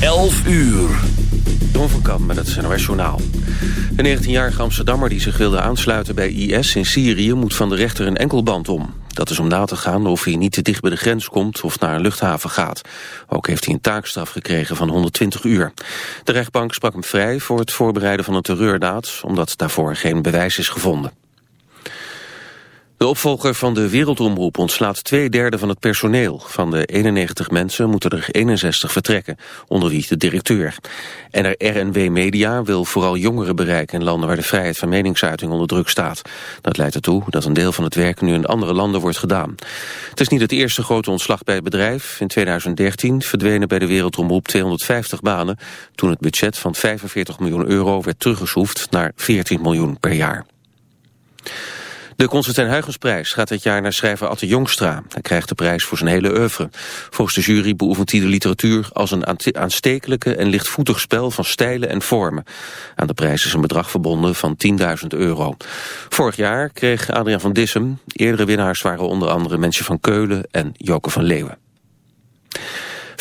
11 uur. Don van met het NOS Journaal. Een 19-jarige Amsterdammer die zich wilde aansluiten bij IS in Syrië... moet van de rechter een enkelband om. Dat is om na te gaan of hij niet te dicht bij de grens komt... of naar een luchthaven gaat. Ook heeft hij een taakstraf gekregen van 120 uur. De rechtbank sprak hem vrij voor het voorbereiden van een terreurdaad... omdat daarvoor geen bewijs is gevonden. De opvolger van de Wereldomroep ontslaat twee derde van het personeel. Van de 91 mensen moeten er 61 vertrekken, onder wie de directeur. En RNW Media wil vooral jongeren bereiken in landen waar de vrijheid van meningsuiting onder druk staat. Dat leidt ertoe dat een deel van het werk nu in andere landen wordt gedaan. Het is niet het eerste grote ontslag bij het bedrijf. In 2013 verdwenen bij de Wereldomroep 250 banen, toen het budget van 45 miljoen euro werd teruggeschroefd naar 14 miljoen per jaar. De Constantijn Huygensprijs gaat dit jaar naar schrijver Atte Jongstra. Hij krijgt de prijs voor zijn hele oeuvre. Volgens de jury beoefent hij de literatuur als een aanstekelijke en lichtvoetig spel van stijlen en vormen. Aan de prijs is een bedrag verbonden van 10.000 euro. Vorig jaar kreeg Adriaan van Dissem. Eerdere winnaars waren onder andere Mensje van Keulen en Joke van Leeuwen.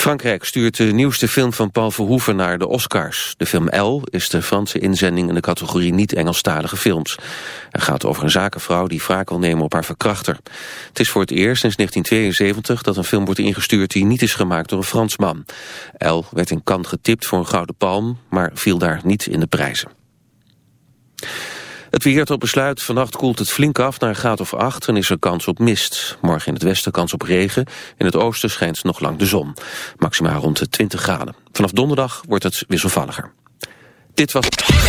Frankrijk stuurt de nieuwste film van Paul Verhoeven naar de Oscars. De film L is de Franse inzending in de categorie niet-Engelstalige films. Het gaat over een zakenvrouw die wraak wil nemen op haar verkrachter. Het is voor het eerst sinds 1972 dat een film wordt ingestuurd die niet is gemaakt door een Fransman. L werd in Cannes getipt voor een gouden palm, maar viel daar niet in de prijzen. Het weer tot besluit. Vannacht koelt het flink af naar een graad of 8 en is er kans op mist. Morgen in het westen kans op regen. In het oosten schijnt nog lang de zon. Maximaal rond de 20 graden. Vanaf donderdag wordt het wisselvalliger. Dit was...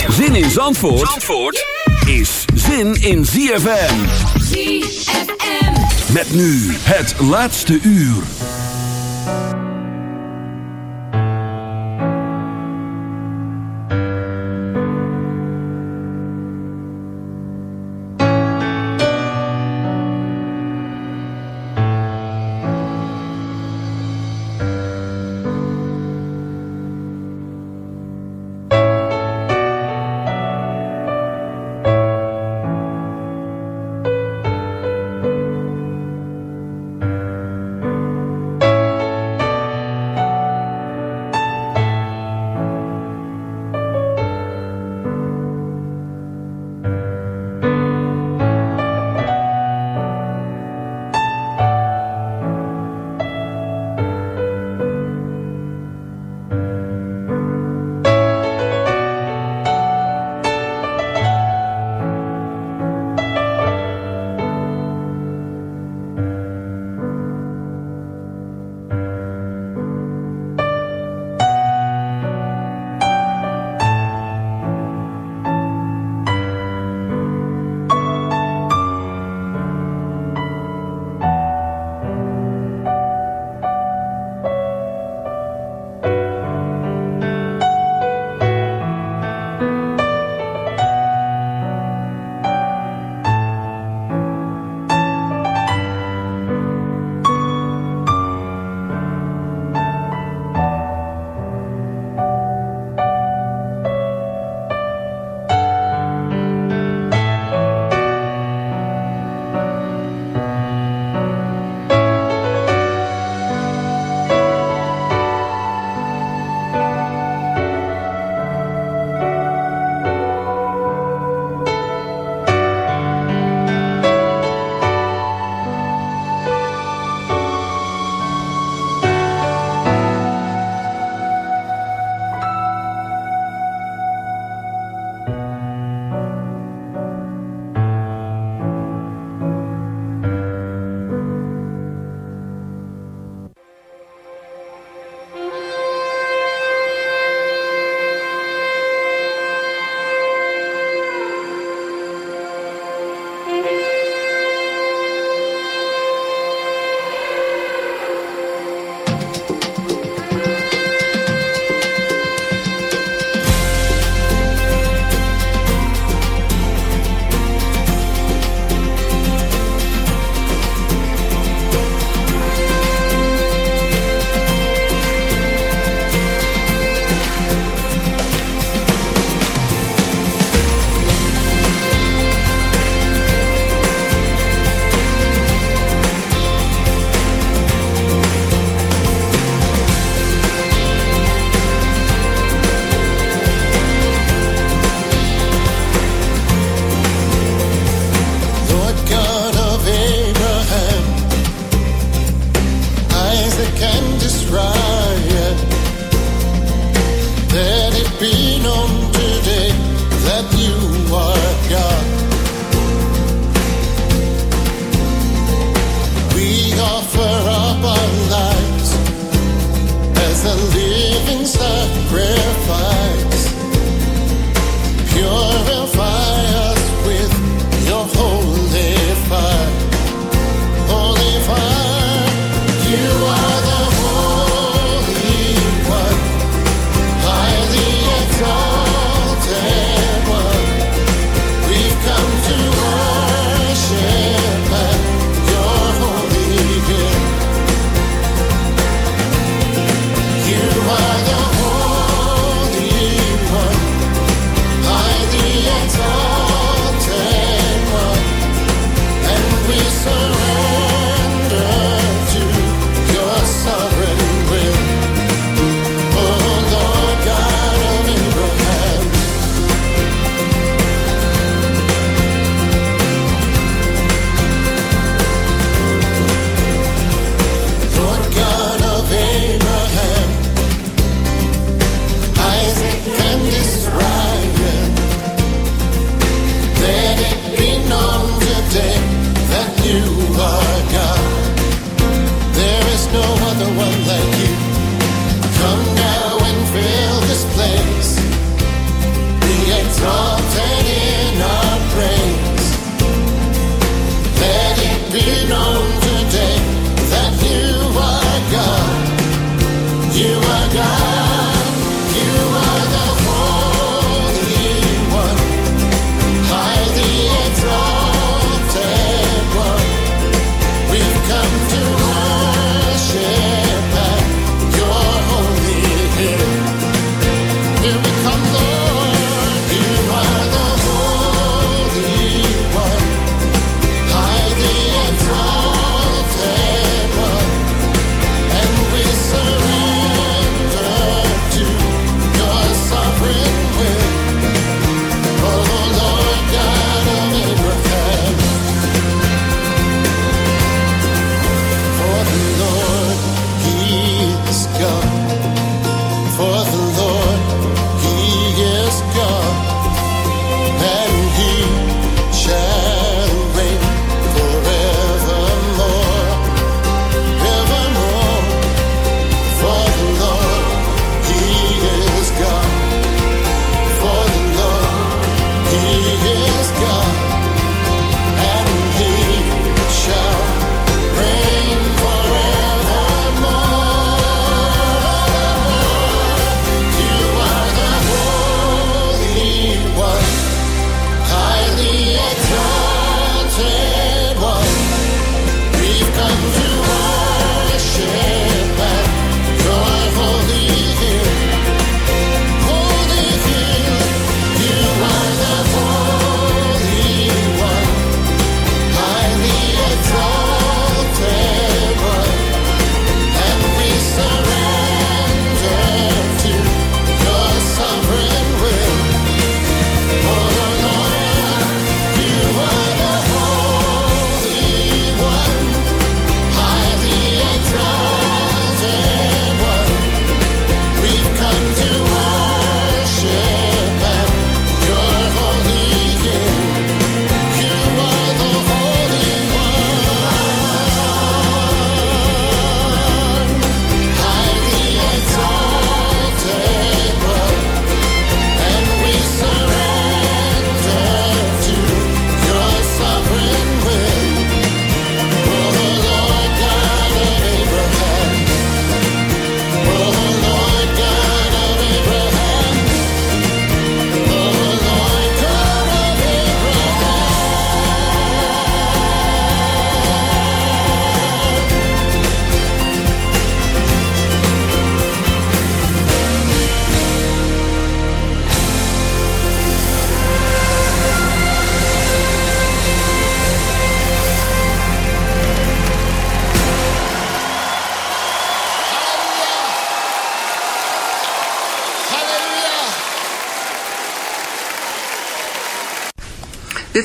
Zin in Zandvoort, Zandvoort is zin in ZFM. ZFM. Met nu het laatste uur.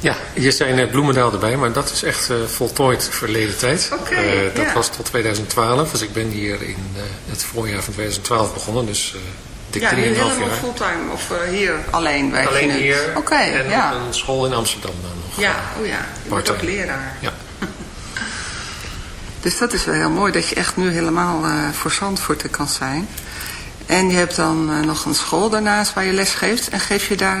Ja, hier zijn net Bloemendaal erbij, maar dat is echt uh, voltooid verleden tijd. Okay, uh, dat ja. was tot 2012, dus ik ben hier in uh, het voorjaar van 2012 begonnen, dus dik ja, 3,5 jaar. jaar. fulltime of hier alleen werk Alleen je hier Oké, okay, en ja. op een school in Amsterdam dan nog. Ja, oh ja, je wordt ook leraar. Ja. Dus dat is wel heel mooi dat je echt nu helemaal voor Zandvoort kan zijn. En je hebt dan nog een school daarnaast waar je les geeft. En geef je daar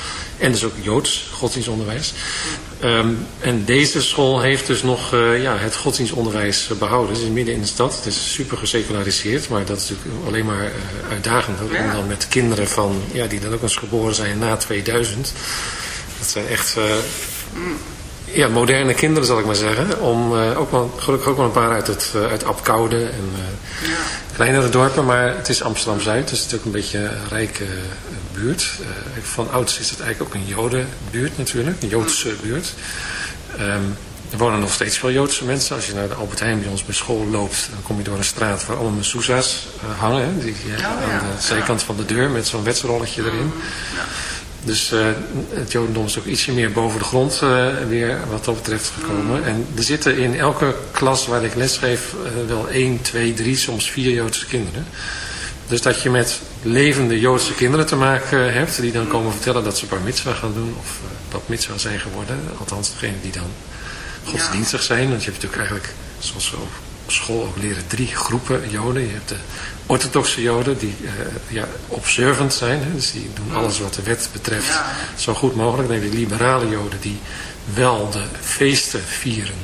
En dus ook Joods godsdienstonderwijs. Um, en deze school heeft dus nog uh, ja, het godsdienstonderwijs behouden. Het is midden in de stad. Het is super geseculariseerd. Maar dat is natuurlijk alleen maar uh, uitdagend. Ja. Om dan met kinderen van, ja, die dan ook eens geboren zijn na 2000. Dat zijn echt... Uh, mm ja, moderne kinderen zal ik maar zeggen. Om, uh, ook wel, gelukkig ook wel een paar uit, het, uh, uit Apkoude en uh, ja. kleinere dorpen. Maar het is Amsterdam-Zuid, dus het is ook een beetje een rijke buurt. van ouds is het eigenlijk ook een jodenbuurt natuurlijk, een Joodse buurt. Um, er wonen nog steeds veel Joodse mensen. Als je naar de Albert Heijn bij ons bij school loopt, dan kom je door een straat waar allemaal mezuzah's hangen. Hè, die, oh, aan de zijkant van de deur met zo'n wetsrolletje erin. Ja. Dus uh, het Jodendom is ook ietsje meer boven de grond uh, weer wat dat betreft gekomen. Mm. En er zitten in elke klas waar ik lesgeef uh, wel 1, 2, 3, soms 4 Joodse kinderen. Dus dat je met levende Joodse kinderen te maken hebt, die dan komen vertellen dat ze bar mitzwa gaan doen of bat mitzwa zijn geworden. Althans degene die dan godsdienstig zijn. Want je hebt natuurlijk eigenlijk, zoals we op school ook leren, drie groepen Joden. Je hebt de orthodoxe Joden die uh, ja, observant zijn. Hè, dus die doen alles wat de wet betreft ja. zo goed mogelijk. Dan heb je liberale Joden die wel de feesten vieren.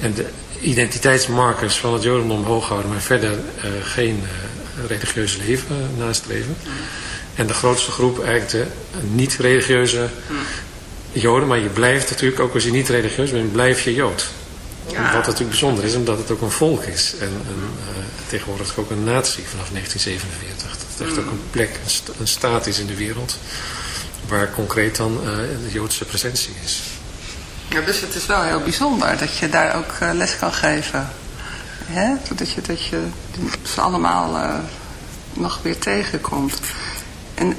En de identiteitsmarkers van het Jodendom hoog houden, maar verder uh, geen uh, religieus leven nastreven. En de grootste groep eigenlijk de niet-religieuze mm. Joden. Maar je blijft natuurlijk, ook als je niet religieus bent, blijf je Jood. Wat natuurlijk bijzonder is, omdat het ook een volk is. En, uh, tegenwoordig ook een natie vanaf 1947. Dat het echt ook een plek, een, sta een, staat is in de wereld. Waar concreet dan uh, de Joodse presentie is. Ja, dus het is wel heel bijzonder dat je daar ook uh, les kan geven. Hè? Dat je, dat je ze allemaal nog weer tegenkomt. En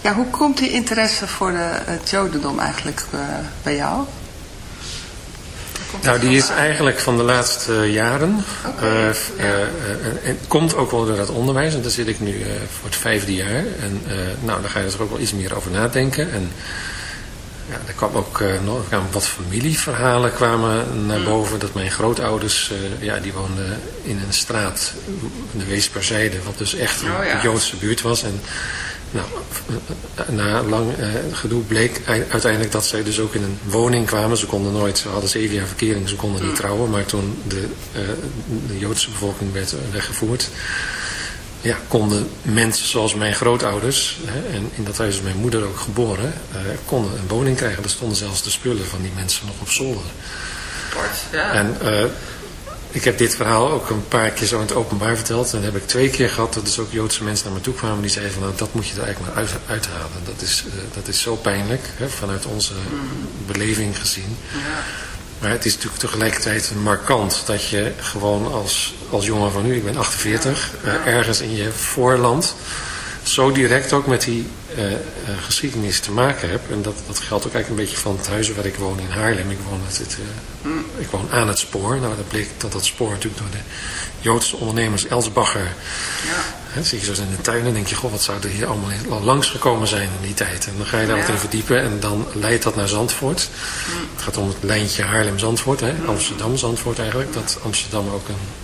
ja, hoe komt die interesse voor de, het Jodendom eigenlijk bij jou? Nou, die is eigenlijk van de laatste jaren. Okay. Uh, ja. uh, uh, en komt ook wel door dat onderwijs. En daar zit ik nu voor het vijfde jaar. En nou, daar ga je er ook wel iets meer over nadenken. En ja, er kwam ook nog wat familieverhalen kwamen naar boven. Dat mijn grootouders, ja, die woonden in een straat, de Weesperzijde. Wat dus echt een oh, ja. Joodse buurt was. En nou, na lang uh, gedoe bleek uiteindelijk dat zij dus ook in een woning kwamen. Ze konden nooit, ze hadden zeven jaar verkering, ze konden niet trouwen. Maar toen de, uh, de Joodse bevolking werd weggevoerd, ja, konden mensen zoals mijn grootouders, hè, en in dat huis is mijn moeder ook geboren, konden een woning krijgen. Er stonden zelfs de spullen van die mensen nog op zolder. Ja. En ik heb dit verhaal ook een paar keer zo in het openbaar verteld. En dat heb ik twee keer gehad dat dus ook Joodse mensen naar me toe kwamen. Die zeiden van nou, dat moet je er eigenlijk maar uit, uithalen. Dat is, uh, dat is zo pijnlijk hè, vanuit onze beleving gezien. Ja. Maar het is natuurlijk tegelijkertijd markant dat je gewoon als, als jongen van nu, ik ben 48, ja. Ja. Uh, ergens in je voorland zo direct ook met die uh, uh, geschiedenis te maken heb. En dat, dat geldt ook eigenlijk een beetje van het huis waar ik woon in Haarlem. Ik woon, het, het, uh, mm. ik woon aan het spoor. Nou, dat bleek dat dat spoor natuurlijk door de Joodse ondernemers Elsbacher Hè, zie je zo in de tuin en denk je, goh, wat zou er hier allemaal al langs gekomen zijn in die tijd. En dan ga je daar wat in verdiepen en dan leidt dat naar Zandvoort. Het gaat om het lijntje Haarlem-Zandvoort, Amsterdam-Zandvoort eigenlijk. Dat Amsterdam ook een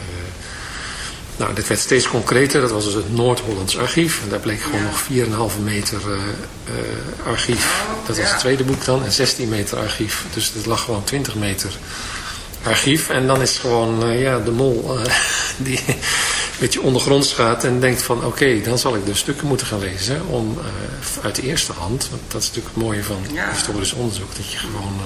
Nou, dit werd steeds concreter. Dat was dus het Noord-Hollands archief. En daar bleek gewoon ja. nog 4,5 meter uh, uh, archief. Dat was het tweede boek dan. En 16 meter archief. Dus het lag gewoon 20 meter archief. En dan is gewoon uh, ja, de mol die een beetje ondergronds gaat. En denkt van oké, okay, dan zal ik de stukken moeten gaan lezen. Om uit de eerste hand. Want dat is natuurlijk het mooie van ja. historisch onderzoek. Dat je gewoon...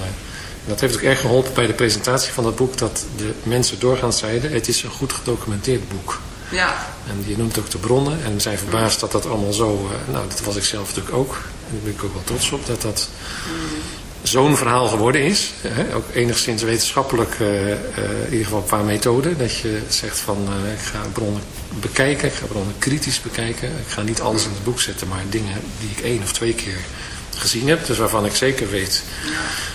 Dat heeft ook erg geholpen bij de presentatie van dat boek, dat de mensen doorgaans zeiden, het is een goed gedocumenteerd boek. Ja. En je noemt ook de bronnen en zijn verbaasd dat dat allemaal zo, uh, nou dat was ik zelf natuurlijk ook. En daar ben ik ook wel trots op dat dat zo'n verhaal geworden is. Hè? Ook enigszins wetenschappelijk, uh, uh, in ieder geval qua methode. Dat je zegt van, ik ga bronnen bekijken, ik ga bronnen kritisch bekijken. Ik ga niet alles in het boek zetten, maar dingen die ik één of twee keer gezien heb. Dus waarvan ik zeker weet... Ja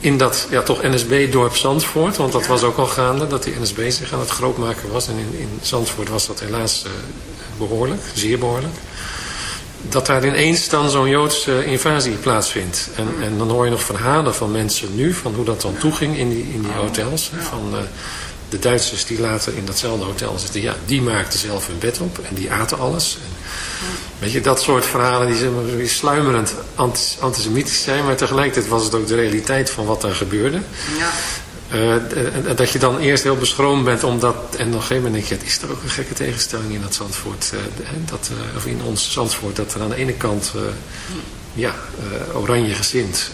in dat ja, toch NSB-dorp Zandvoort, want dat was ook al gaande, dat die NSB zich aan het grootmaken was. En in, in Zandvoort was dat helaas uh, behoorlijk, zeer behoorlijk. Dat daar ineens dan zo'n Joodse invasie plaatsvindt. En, en dan hoor je nog verhalen van mensen nu, van hoe dat dan toeging in die, in die hotels. Van uh, de Duitsers die later in datzelfde hotel zitten, ja, die maakten zelf hun bed op en die aten alles. En, Weet je, dat soort verhalen die, zeg maar, die sluimerend antisemitisch zijn, maar tegelijkertijd was het ook de realiteit van wat er gebeurde. Ja. Uh, dat je dan eerst heel beschroomd bent omdat, en op een gegeven moment denk je, het is er ook een gekke tegenstelling in dat Zandvoort, uh, dat, uh, of in ons Zandvoort, dat er aan de ene kant ja, oranje gezind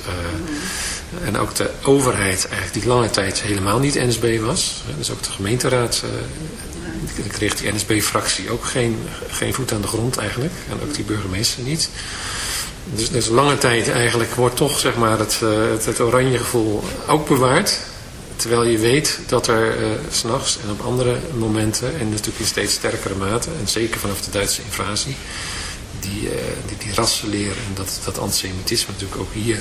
en ook de overheid eigenlijk die lange tijd helemaal niet NSB was, dus ook de gemeenteraad dan kreeg die NSB-fractie ook geen, geen voet aan de grond eigenlijk. En ook die burgemeester niet. Dus, dus lange tijd eigenlijk wordt toch zeg maar, het, uh, het, het, oranje gevoel ook bewaard. Terwijl je weet dat er uh, s'nachts en op andere momenten, en natuurlijk in steeds sterkere mate, en zeker vanaf de Duitse invasie, die, die, die rassenleer en dat, dat antisemitisme natuurlijk ook hier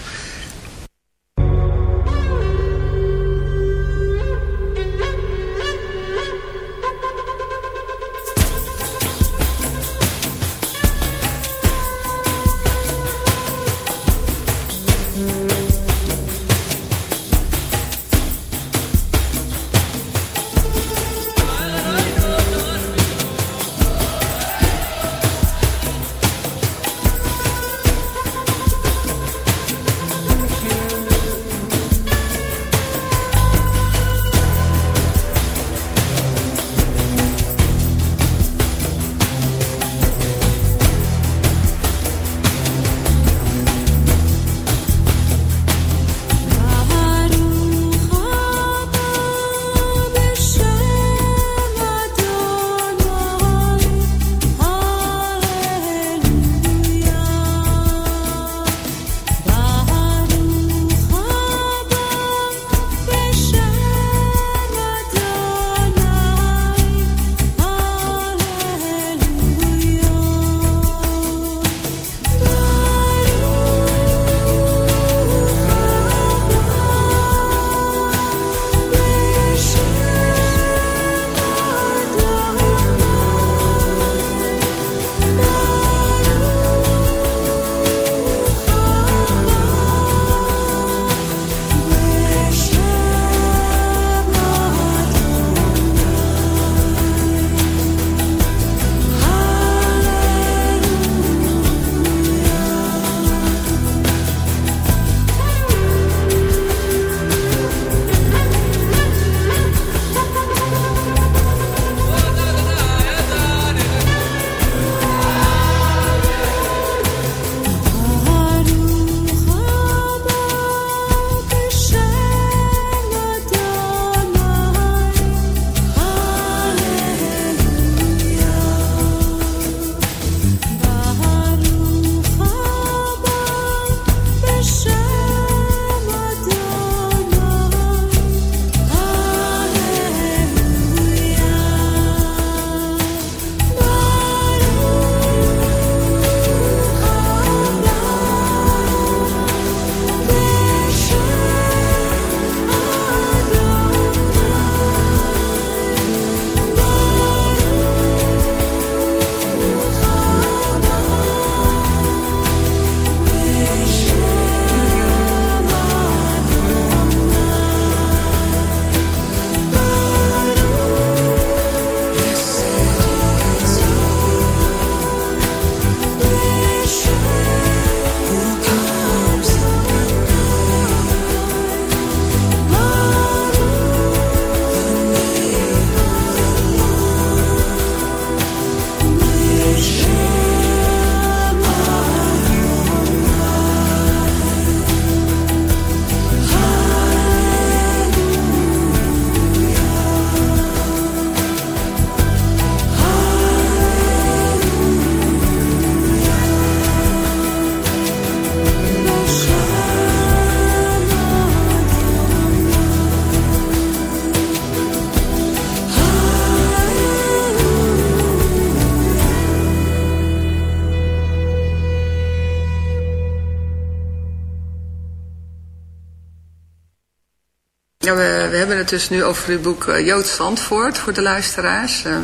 Dus nu over het boek uh, Joods Zandvoort voor de luisteraars. Uh,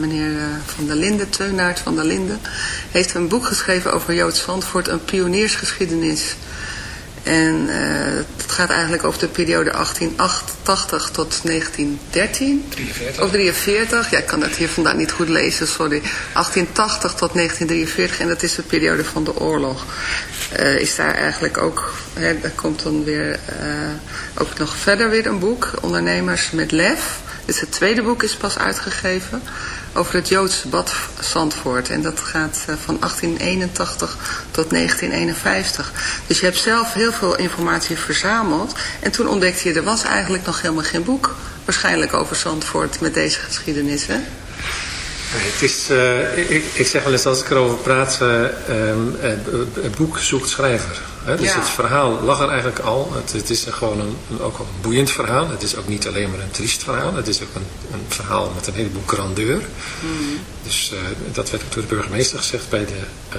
meneer uh, Van der Linden, Teunaert van der Linden, heeft een boek geschreven over Joods Zandvoort, een pioniersgeschiedenis. En het gaat eigenlijk over de periode 1888 tot 1913. 43. Of 43, ja ik kan dat hier vandaag niet goed lezen, sorry. 1880 tot 1943 en dat is de periode van de oorlog. Is daar eigenlijk ook, hè, er komt dan weer uh, ook nog verder weer een boek, Ondernemers met Lef. Dus het tweede boek is pas uitgegeven over het Joodse bad Zandvoort. En dat gaat uh, van 1881 tot 1951. Dus je hebt zelf heel veel informatie verzameld. En toen ontdekte je, er was eigenlijk nog helemaal geen boek. Waarschijnlijk over Zandvoort met deze geschiedenis, hè? Het is, uh, ik, ik, zeg wel eens als ik erover praat, uh, um, het, boek zoekt schrijver. Hè? Dus ja. het verhaal lag er eigenlijk al. Het, het is gewoon een, een, ook een boeiend verhaal. Het is ook niet alleen maar een triest verhaal. Het is ook een, een verhaal met een heleboel grandeur. Mm. Dus uh, dat werd ook door de burgemeester gezegd bij de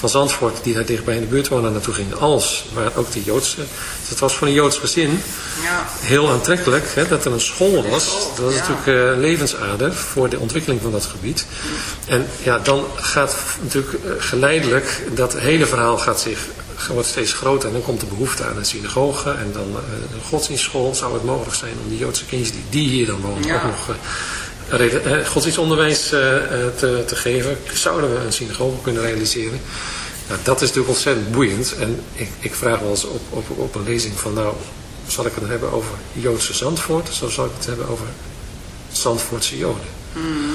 van Zandvoort die daar dichtbij in de buurt wonen naartoe gingen, als waar ook de Joodse. Dus het was voor een Joods gezin ja. heel aantrekkelijk hè, dat er een school was. Dat was ja. natuurlijk uh, levensader voor de ontwikkeling van dat gebied. En ja, dan gaat natuurlijk geleidelijk dat hele verhaal gaat zich wordt steeds groter en dan komt de behoefte aan een synagoge en dan uh, een godsdienstschool. Zou het mogelijk zijn om die Joodse kindjes die, die hier dan wonen ja. ook nog uh, godsdienstonderwijs te, te geven? Zouden we een synagoge kunnen realiseren? Nou, dat is natuurlijk ontzettend boeiend en ik, ik vraag wel eens op, op, op een lezing van nou, zal ik het hebben over Joodse Zandvoort of zal ik het hebben over Zandvoortse Joden? Mm.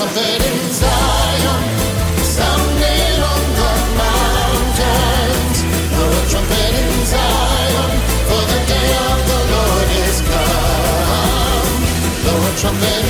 something in Zion, sounding on the mountains. Blow a trumpet in Zion, for the day of the Lord is come. Blow a trumpet